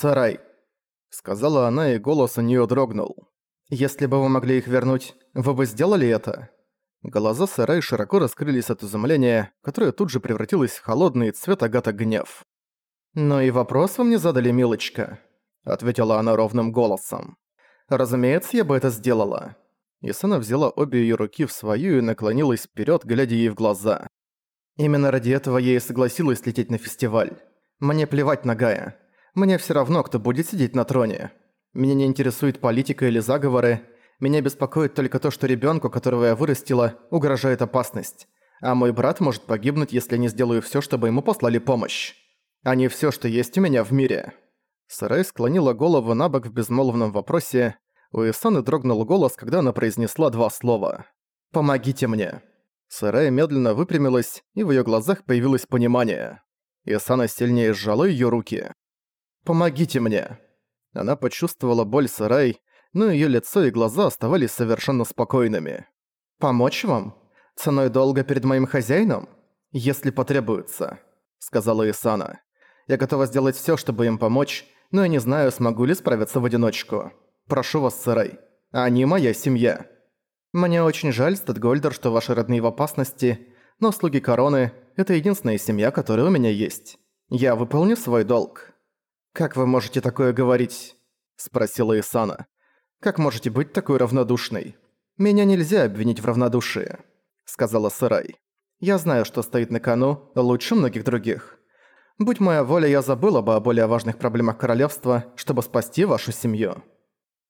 «Сарай», — сказала она, и голос у неё дрогнул. «Если бы вы могли их вернуть, вы бы сделали это?» Глаза Сарай широко раскрылись от изумления, которое тут же превратилось в холодный цвет агата гнев. «Но и вопрос вы мне задали, милочка», — ответила она ровным голосом. «Разумеется, я бы это сделала». Исана взяла обе её руки в свою и наклонилась вперёд, глядя ей в глаза. «Именно ради этого я и согласилась лететь на фестиваль. Мне плевать на Гая. Мне всё равно, кто будет сидеть на троне. Меня не интересует политика или заговоры. Меня беспокоит только то, что ребёнку, которого я вырастила, угрожает опасность. А мой брат может погибнуть, если не сделаю всё, чтобы ему послали помощь. А не всё, что есть у меня в мире». Сарай склонила голову на бок в безмолвном вопросе. У Исаны дрогнул голос, когда она произнесла два слова. «Помогите мне». Сарай медленно выпрямилась, и в её глазах появилось понимание. Исана сильнее сжала её руки. «Помогите мне». Она почувствовала боль Сарай, но её лицо и глаза оставались совершенно спокойными. «Помочь вам? Ценой долга перед моим хозяином? Если потребуется», — сказала Исана. «Я готова сделать всё, чтобы им помочь, но я не знаю, смогу ли справиться в одиночку. Прошу вас, Сарай. Они моя семья. Мне очень жаль, Статгольдер, что ваши родные в опасности, но слуги короны – это единственная семья, которая у меня есть. Я выполню свой долг. Как вы можете такое говорить? Спросила Исана. Как можете быть такой равнодушной? Меня нельзя обвинить в равнодушии, сказала Сарай. Я знаю, что стоит на кону лучше многих других. Будь моя воля, я забыла бы о более важных проблемах королевства, чтобы спасти вашу семью».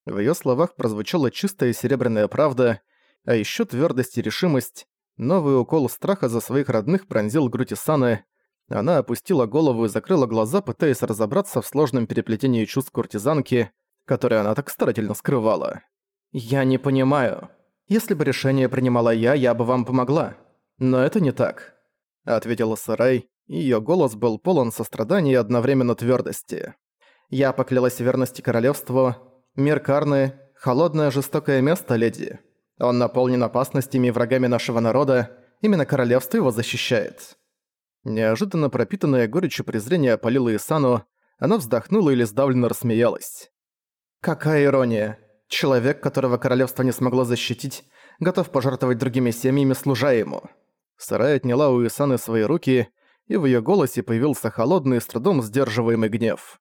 В её словах прозвучала чистая серебряная правда, а ещё твёрдость и решимость. Новый укол страха за своих родных пронзил грудь Исаны. Она опустила голову и закрыла глаза, пытаясь разобраться в сложном переплетении чувств куртизанки, которые она так старательно скрывала. «Я не понимаю. Если бы решение принимала я, я бы вам помогла. Но это не так», — ответила Сарай, Её голос был полон сострадания и одновременно твёрдости. «Я поклялась верности королевству. Мир Карны – холодное жестокое место, леди. Он наполнен опасностями и врагами нашего народа. Именно королевство его защищает». Неожиданно пропитанная горечью презрения опалила Исану, она вздохнула или сдавленно рассмеялась. «Какая ирония! Человек, которого королевство не смогло защитить, готов пожертвовать другими семьями, служа ему». Сарай отняла у Исаны свои руки и в её голосе появился холодный, с трудом сдерживаемый гнев.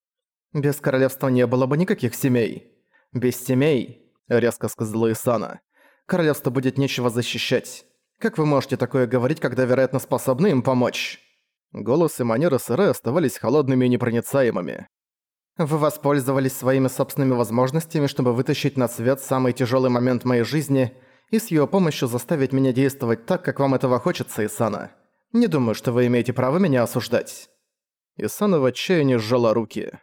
«Без королевства не было бы никаких семей. Без семей», — резко сказала Исана, — «королевство будет нечего защищать. Как вы можете такое говорить, когда, вероятно, способны им помочь?» Голос и манеры Сыры оставались холодными и непроницаемыми. «Вы воспользовались своими собственными возможностями, чтобы вытащить на свет самый тяжёлый момент моей жизни и с её помощью заставить меня действовать так, как вам этого хочется, Исана. Не думаю, что вы имеете право меня осуждать». Исана в отчаянии сжала руки.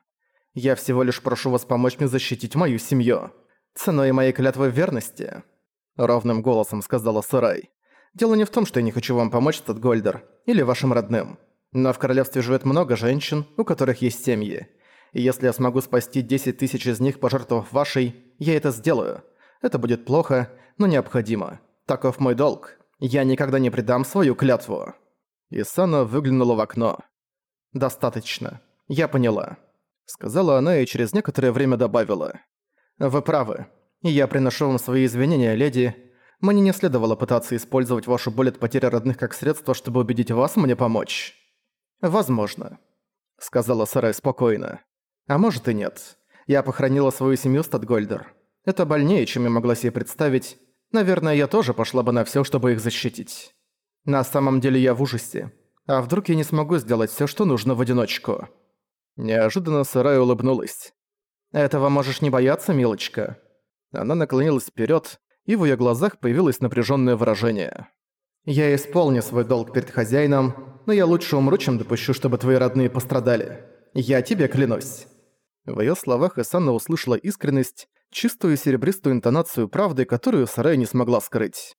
«Я всего лишь прошу вас помочь мне защитить мою семью. Ценой моей клятвы верности», — ровным голосом сказала Сарай. «Дело не в том, что я не хочу вам помочь, Статгольдер, или вашим родным. Но в королевстве живет много женщин, у которых есть семьи. И если я смогу спасти 10 тысяч из них, пожертвовав вашей, я это сделаю. Это будет плохо, но необходимо. Таков мой долг. Я никогда не предам свою клятву». Исана выглянула в окно. «Достаточно. Я поняла», — сказала она и через некоторое время добавила. «Вы правы. Я приношу вам свои извинения, леди. Мне не следовало пытаться использовать вашу боль от потери родных как средство, чтобы убедить вас мне помочь». «Возможно», — сказала Сарай спокойно. «А может и нет. Я похоронила свою семью Статгольдер. Это больнее, чем я могла себе представить. Наверное, я тоже пошла бы на всё, чтобы их защитить». На самом деле я в ужасе. А вдруг я не смогу сделать всё, что нужно в одиночку? Неожиданно Сарай улыбнулась. «Этого можешь не бояться, милочка». Она наклонилась вперёд, и в её глазах появилось напряжённое выражение. «Я исполню свой долг перед хозяином, но я лучше умру, чем допущу, чтобы твои родные пострадали. Я тебе клянусь». В её словах Исанна услышала искренность, чистую серебристую интонацию правды, которую Сарай не смогла скрыть.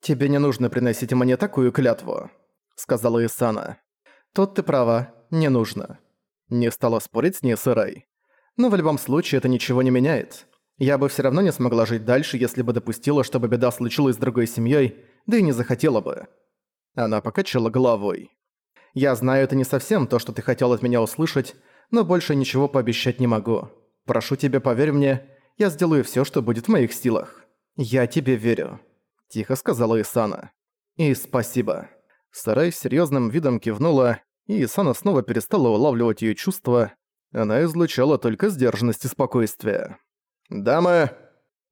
«Тебе не нужно приносить мне такую клятву», — сказала Исана. «Тут ты права, не нужно». Не стала спорить с ней Сырай. «Но в любом случае это ничего не меняет. Я бы все равно не смогла жить дальше, если бы допустила, чтобы беда случилась с другой семьей, да и не захотела бы». Она покачала головой. «Я знаю, это не совсем то, что ты хотел от меня услышать, но больше ничего пообещать не могу. Прошу тебя, поверь мне, я сделаю всё, что будет в моих силах. Я тебе верю», – тихо сказала Исана. «И спасибо». Сарай с серьёзным видом кивнула, и Исана снова перестала улавливать её чувства. Она излучала только сдержанность и спокойствие. «Дамы!»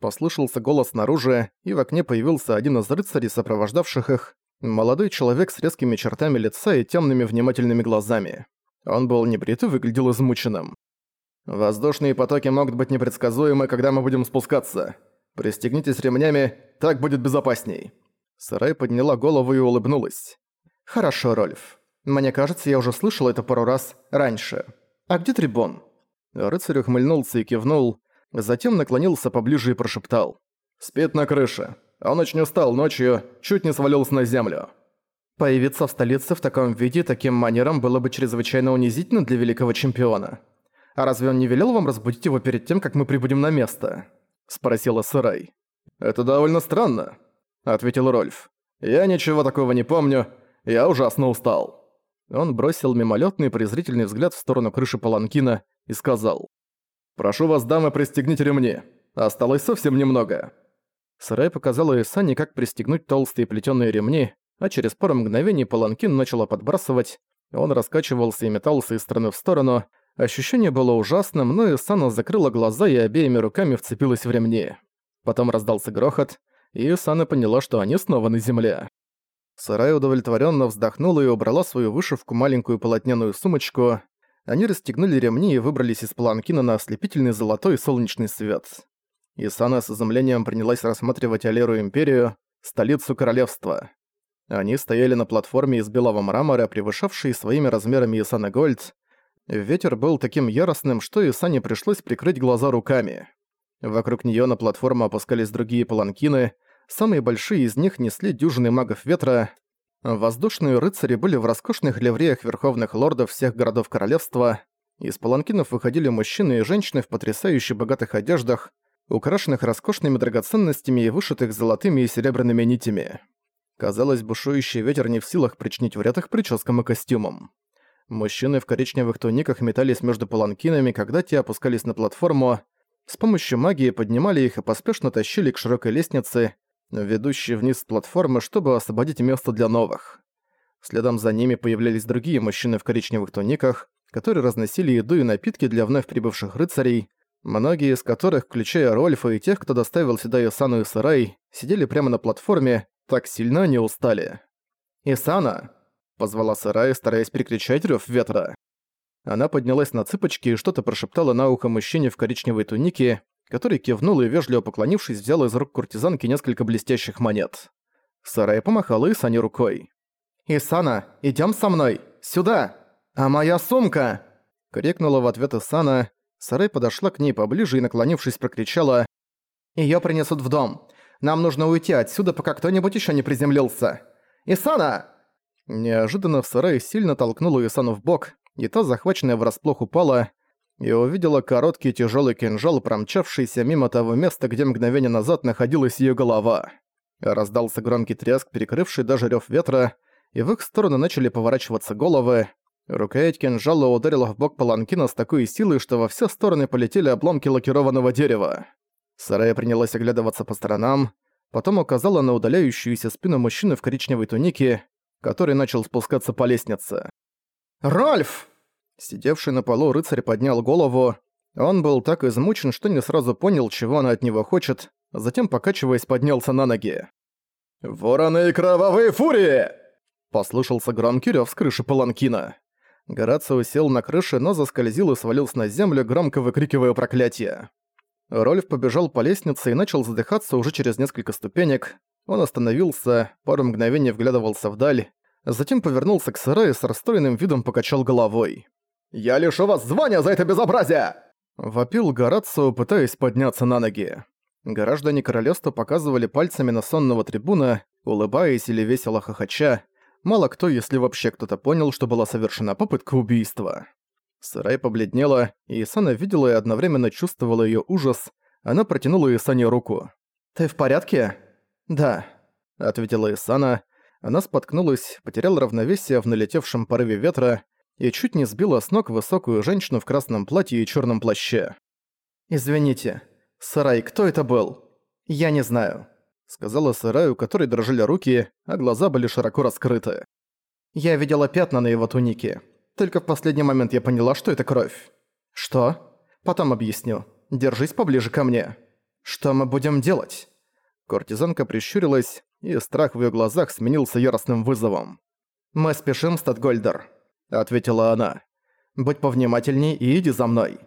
Послышался голос снаружи, и в окне появился один из рыцарей, сопровождавших их, молодой человек с резкими чертами лица и темными внимательными глазами. Он был небрит и выглядел измученным. «Воздушные потоки могут быть непредсказуемы, когда мы будем спускаться. Пристегнитесь ремнями, так будет безопасней». Сарай подняла голову и улыбнулась. «Хорошо, Рольф. Мне кажется, я уже слышал это пару раз раньше. А где Трибон?» Рыцарь ухмыльнулся и кивнул, затем наклонился поближе и прошептал. «Спит на крыше. Он очень устал ночью, чуть не свалился на землю». Появиться в столице в таком виде таким манером было бы чрезвычайно унизительно для великого чемпиона. А разве он не велел вам разбудить его перед тем, как мы прибудем на место? Спросила Сарай. Это довольно странно, ответил Рольф. Я ничего такого не помню, я ужасно устал. Он бросил мимолетный презрительный взгляд в сторону крыши паланкина и сказал. «Прошу вас, дамы, пристегните ремни. Осталось совсем немного». Сарай показала Исане, как пристегнуть толстые плетёные ремни, а через пару мгновений паланкин начала подбрасывать, он раскачивался и метался из стороны в сторону. Ощущение было ужасным, но Исана закрыла глаза и обеими руками вцепилась в ремни. Потом раздался грохот, и Исана поняла, что они снова на земле. Сарай удовлетворенно вздохнула и убрала свою вышивку маленькую полотняную сумочку. Они расстегнули ремни и выбрались из паланкина на ослепительный золотой солнечный свет. Исана с изумлением принялась рассматривать Алеру Империю, столицу королевства. Они стояли на платформе из белого мрамора, превышавшей своими размерами Исана Гольд. Ветер был таким яростным, что Исане пришлось прикрыть глаза руками. Вокруг неё на платформу опускались другие паланкины, самые большие из них несли дюжины магов ветра, Воздушные рыцари были в роскошных ливреях верховных лордов всех городов королевства. Из паланкинов выходили мужчины и женщины в потрясающе богатых одеждах, украшенных роскошными драгоценностями и вышитых золотыми и серебряными нитями. Казалось, бушующий ветер не в силах причинить вред их прическам и костюмам. Мужчины в коричневых туниках метались между паланкинами, когда те опускались на платформу, с помощью магии поднимали их и поспешно тащили к широкой лестнице, ведущие вниз с платформы, чтобы освободить место для новых. Следом за ними появлялись другие мужчины в коричневых туниках, которые разносили еду и напитки для вновь прибывших рыцарей, многие из которых, включая Рольфа и тех, кто доставил сюда Исану и Сарай, сидели прямо на платформе, так сильно они устали. «Исана!» – позвала Сарай, стараясь перекричать рёв ветра. Она поднялась на цыпочки и что-то прошептала на ухо мужчине в коричневой тунике, который кивнул и, вежливо поклонившись, взял из рук куртизанки несколько блестящих монет. Сарай помахала Исане рукой. «Исана, идём со мной! Сюда! А моя сумка!» Крикнула в ответ Исана. Сарай подошла к ней поближе и, наклонившись, прокричала. «Её принесут в дом. Нам нужно уйти отсюда, пока кто-нибудь ещё не приземлился. Исана!» Неожиданно в сарае сильно толкнула Исану в бок, и та, захваченная врасплох, упала, и увидела короткий тяжелый кинжал, промчавшийся мимо того места, где мгновение назад находилась ее голова. Раздался громкий треск, перекрывший даже рев ветра, и в их сторону начали поворачиваться головы. Рукоять кинжала ударила в бок паланкина с такой силой, что во все стороны полетели обломки лакированного дерева. Сарая принялась оглядываться по сторонам, потом указала на удаляющуюся спину мужчины в коричневой тунике, который начал спускаться по лестнице. «Рольф!» Сидевший на полу рыцарь поднял голову. Он был так измучен, что не сразу понял, чего она от него хочет, затем, покачиваясь, поднялся на ноги. «Вороны и кровавые фурии!» Послышался громкий рёв с крыши паланкина. Горацио сел на крыше, но заскользил и свалился на землю, громко выкрикивая проклятие. Рольф побежал по лестнице и начал задыхаться уже через несколько ступенек. Он остановился, пару мгновений вглядывался вдаль, затем повернулся к сараю и с расстроенным видом покачал головой. «Я лишу вас звания за это безобразие!» Вопил Горацио, пытаясь подняться на ноги. Граждане королевства показывали пальцами на сонного трибуна, улыбаясь или весело хохоча. Мало кто, если вообще кто-то понял, что была совершена попытка убийства. Сарай побледнела, и Исана видела и одновременно чувствовала её ужас. Она протянула Исане руку. «Ты в порядке?» «Да», — ответила Исана. Она споткнулась, потеряла равновесие в налетевшем порыве ветра и чуть не сбила с ног высокую женщину в красном платье и черном плаще. «Извините, Сарай, кто это был? Я не знаю», — сказала Сарай, у которой дрожали руки, а глаза были широко раскрыты. «Я видела пятна на его тунике. Только в последний момент я поняла, что это кровь». «Что?» «Потом объясню. Держись поближе ко мне». «Что мы будем делать?» Кортизанка прищурилась, и страх в её глазах сменился яростным вызовом. «Мы спешим, Статгольдер», — ответила она. «Будь повнимательней и иди за мной».